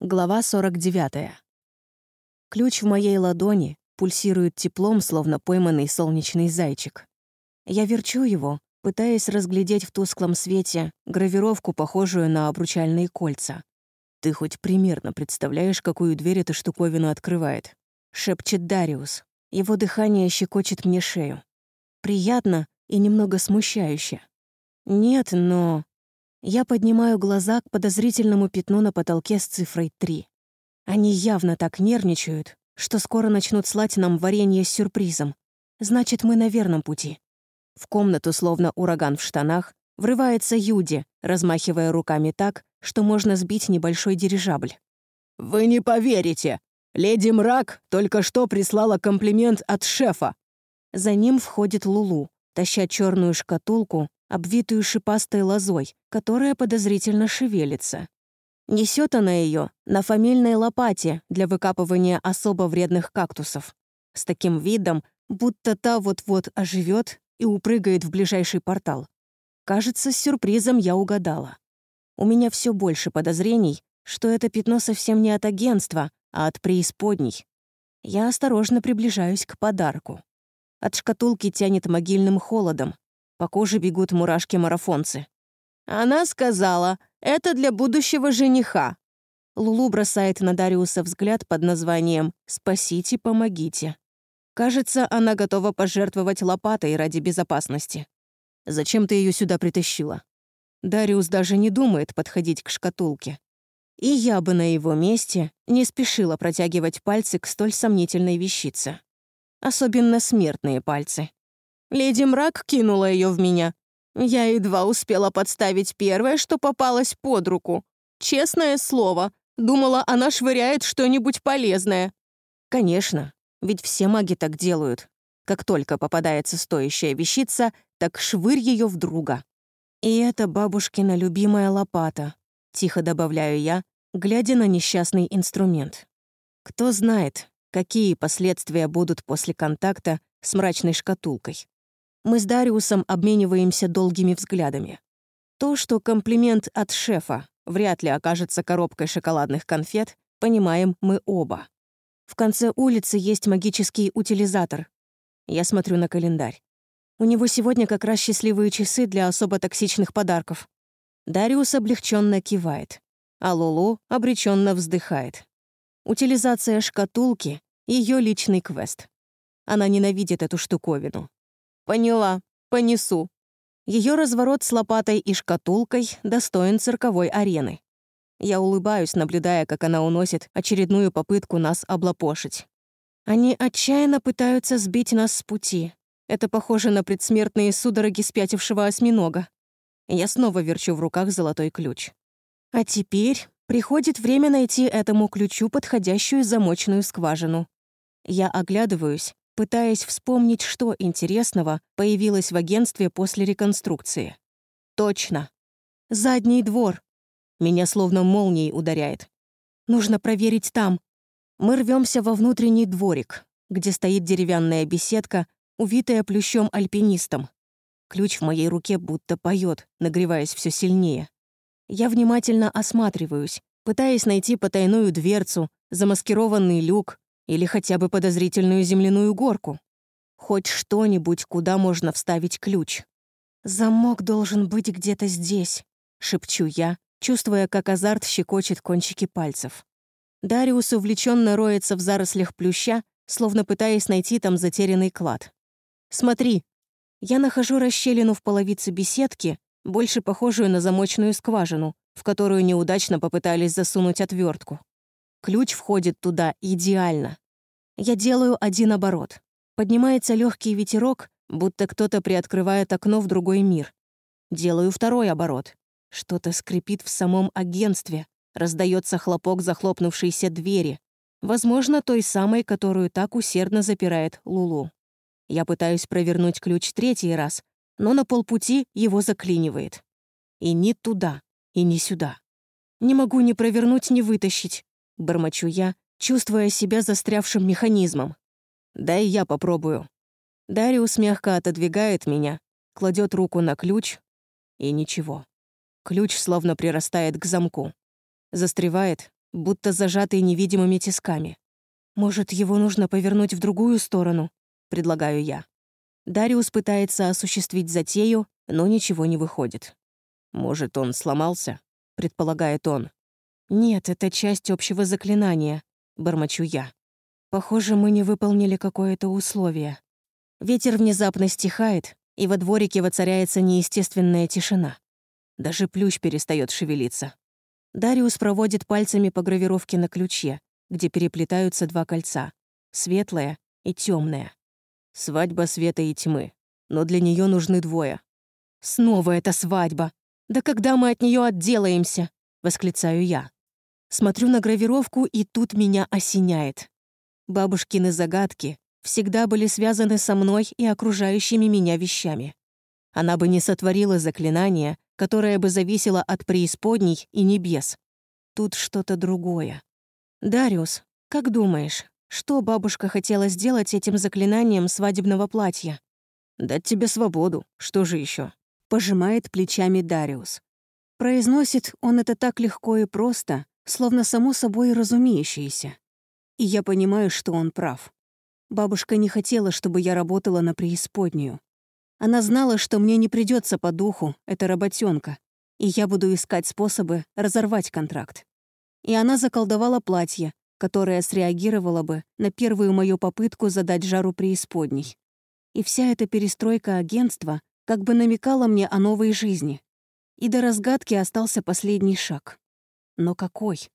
Глава 49. Ключ в моей ладони пульсирует теплом, словно пойманный солнечный зайчик. Я верчу его, пытаясь разглядеть в тусклом свете гравировку, похожую на обручальные кольца. «Ты хоть примерно представляешь, какую дверь эта штуковина открывает?» — шепчет Дариус. Его дыхание щекочет мне шею. Приятно и немного смущающе. Нет, но я поднимаю глаза к подозрительному пятну на потолке с цифрой 3. Они явно так нервничают, что скоро начнут слать нам варенье с сюрпризом. Значит, мы на верном пути. В комнату, словно ураган в штанах, врывается Юди, размахивая руками так, что можно сбить небольшой дирижабль. «Вы не поверите! Леди Мрак только что прислала комплимент от шефа!» За ним входит Лулу, таща черную шкатулку обвитую шипастой лозой, которая подозрительно шевелится. Несет она ее на фамильной лопате для выкапывания особо вредных кактусов. С таким видом, будто та вот-вот оживет и упрыгает в ближайший портал. Кажется, с сюрпризом я угадала. У меня все больше подозрений, что это пятно совсем не от агентства, а от преисподней. Я осторожно приближаюсь к подарку. От шкатулки тянет могильным холодом, по коже бегут мурашки-марафонцы. «Она сказала, это для будущего жениха». Лулу бросает на Дариуса взгляд под названием «Спасите, помогите». Кажется, она готова пожертвовать лопатой ради безопасности. Зачем ты ее сюда притащила? Дариус даже не думает подходить к шкатулке. И я бы на его месте не спешила протягивать пальцы к столь сомнительной вещице. Особенно смертные пальцы. Леди Мрак кинула ее в меня. Я едва успела подставить первое, что попалось под руку. Честное слово, думала, она швыряет что-нибудь полезное. Конечно, ведь все маги так делают. Как только попадается стоящая вещица, так швырь ее в друга. И это бабушкина любимая лопата, тихо добавляю я, глядя на несчастный инструмент. Кто знает, какие последствия будут после контакта с мрачной шкатулкой. Мы с Дариусом обмениваемся долгими взглядами. То, что комплимент от шефа вряд ли окажется коробкой шоколадных конфет, понимаем мы оба. В конце улицы есть магический утилизатор. Я смотрю на календарь. У него сегодня как раз счастливые часы для особо токсичных подарков. Дариус облегченно кивает, а Лоло обреченно вздыхает. Утилизация шкатулки — ее личный квест. Она ненавидит эту штуковину. Поняла, понесу. Ее разворот с лопатой и шкатулкой достоин цирковой арены. Я улыбаюсь, наблюдая, как она уносит очередную попытку нас облапошить. Они отчаянно пытаются сбить нас с пути. Это похоже на предсмертные судороги спятившего осьминога. Я снова верчу в руках золотой ключ. А теперь приходит время найти этому ключу подходящую замочную скважину. Я оглядываюсь пытаясь вспомнить, что интересного появилось в агентстве после реконструкции. Точно. Задний двор. Меня словно молнией ударяет. Нужно проверить там. Мы рвемся во внутренний дворик, где стоит деревянная беседка, увитая плющом альпинистом. Ключ в моей руке будто поет, нагреваясь все сильнее. Я внимательно осматриваюсь, пытаясь найти потайную дверцу, замаскированный люк, или хотя бы подозрительную земляную горку. Хоть что-нибудь, куда можно вставить ключ. «Замок должен быть где-то здесь», — шепчу я, чувствуя, как азарт щекочет кончики пальцев. Дариус увлеченно роется в зарослях плюща, словно пытаясь найти там затерянный клад. «Смотри!» Я нахожу расщелину в половице беседки, больше похожую на замочную скважину, в которую неудачно попытались засунуть отвертку. Ключ входит туда идеально. Я делаю один оборот. Поднимается легкий ветерок, будто кто-то приоткрывает окно в другой мир. Делаю второй оборот. Что-то скрипит в самом агентстве. Раздается хлопок захлопнувшейся двери. Возможно, той самой, которую так усердно запирает Лулу. Я пытаюсь провернуть ключ третий раз, но на полпути его заклинивает. И ни туда, и ни сюда. Не могу ни провернуть, ни вытащить. Бормочу я, чувствуя себя застрявшим механизмом. «Дай я попробую». Дариус мягко отодвигает меня, кладет руку на ключ, и ничего. Ключ словно прирастает к замку. Застревает, будто зажатый невидимыми тисками. «Может, его нужно повернуть в другую сторону?» — предлагаю я. Дариус пытается осуществить затею, но ничего не выходит. «Может, он сломался?» — предполагает он. «Нет, это часть общего заклинания», — бормочу я. «Похоже, мы не выполнили какое-то условие». Ветер внезапно стихает, и во дворике воцаряется неестественная тишина. Даже плющ перестает шевелиться. Дариус проводит пальцами по гравировке на ключе, где переплетаются два кольца — светлое и темное. Свадьба света и тьмы. Но для нее нужны двое. «Снова эта свадьба! Да когда мы от нее отделаемся?» — восклицаю я. Смотрю на гравировку, и тут меня осеняет. Бабушкины загадки всегда были связаны со мной и окружающими меня вещами. Она бы не сотворила заклинание, которое бы зависело от преисподней и небес. Тут что-то другое. «Дариус, как думаешь, что бабушка хотела сделать этим заклинанием свадебного платья?» «Дать тебе свободу. Что же еще? Пожимает плечами Дариус. Произносит он это так легко и просто, словно само собой разумеющееся. И я понимаю, что он прав. Бабушка не хотела, чтобы я работала на преисподнюю. Она знала, что мне не придется по духу, эта работенка, и я буду искать способы разорвать контракт. И она заколдовала платье, которое среагировало бы на первую мою попытку задать жару преисподней. И вся эта перестройка агентства как бы намекала мне о новой жизни. И до разгадки остался последний шаг. Но какой?